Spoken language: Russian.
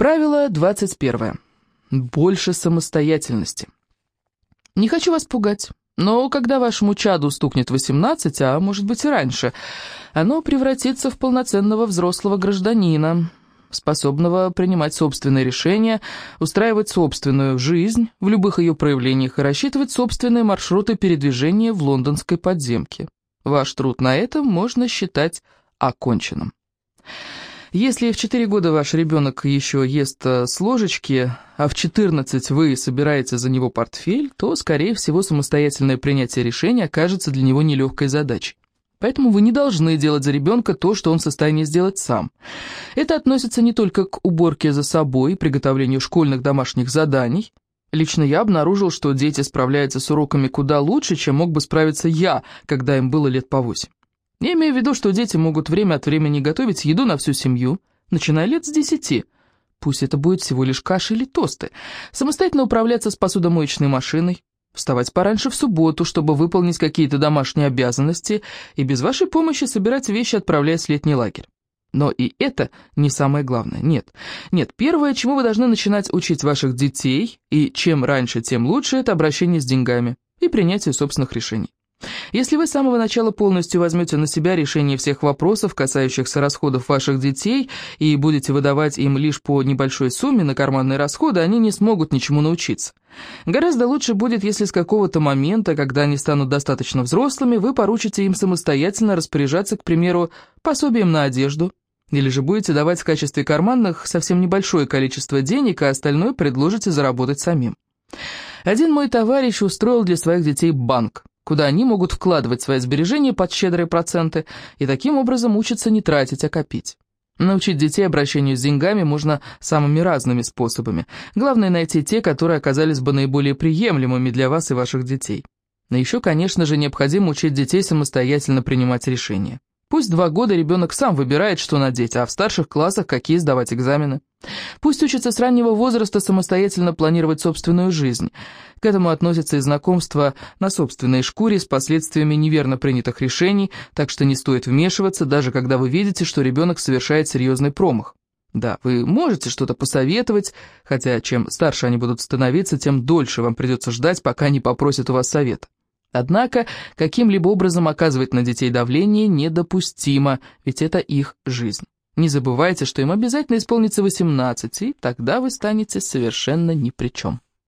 Правило 21. Больше самостоятельности. Не хочу вас пугать, но когда вашему чаду стукнет 18, а может быть и раньше, оно превратится в полноценного взрослого гражданина, способного принимать собственные решения, устраивать собственную жизнь в любых ее проявлениях и рассчитывать собственные маршруты передвижения в лондонской подземке. Ваш труд на этом можно считать оконченным. Если в 4 года ваш ребенок еще ест э, с ложечки, а в 14 вы собираете за него портфель, то, скорее всего, самостоятельное принятие решения окажется для него нелегкой задачей. Поэтому вы не должны делать за ребенка то, что он в состоянии сделать сам. Это относится не только к уборке за собой, приготовлению школьных домашних заданий. Лично я обнаружил, что дети справляются с уроками куда лучше, чем мог бы справиться я, когда им было лет по восемь. Я имею в виду, что дети могут время от времени готовить еду на всю семью, начиная лет с десяти. Пусть это будет всего лишь каша или тосты. Самостоятельно управляться с посудомоечной машиной, Вставать пораньше в субботу, чтобы выполнить какие-то домашние обязанности, и без вашей помощи собирать вещи, отправляясь в летний лагерь. Но и это не самое главное. Нет. Нет, первое, чему вы должны начинать учить ваших детей, и чем раньше, тем лучше, это обращение с деньгами и принятие собственных решений. Если вы с самого начала полностью возьмете на себя решение всех вопросов, касающихся расходов ваших детей, и будете выдавать им лишь по небольшой сумме на карманные расходы, они не смогут ничему научиться. Гораздо лучше будет, если с какого-то момента, когда они станут достаточно взрослыми, вы поручите им самостоятельно распоряжаться, к примеру, пособием на одежду, или же будете давать в качестве карманных совсем небольшое количество денег, а остальное предложите заработать самим. Один мой товарищ устроил для своих детей банк куда они могут вкладывать свои сбережения под щедрые проценты и таким образом учатся не тратить, а копить. Научить детей обращению с деньгами можно самыми разными способами. Главное найти те, которые оказались бы наиболее приемлемыми для вас и ваших детей. Но еще, конечно же, необходимо учить детей самостоятельно принимать решения. Пусть два года ребенок сам выбирает, что надеть, а в старших классах какие сдавать экзамены. Пусть учится с раннего возраста самостоятельно планировать собственную жизнь. К этому относится и знакомство на собственной шкуре с последствиями неверно принятых решений, так что не стоит вмешиваться, даже когда вы видите, что ребенок совершает серьезный промах. Да, вы можете что-то посоветовать, хотя чем старше они будут становиться, тем дольше вам придется ждать, пока не попросят у вас совета. Однако каким-либо образом оказывать на детей давление недопустимо, ведь это их жизнь. Не забывайте, что им обязательно исполнится 18, и тогда вы станете совершенно ни при чем.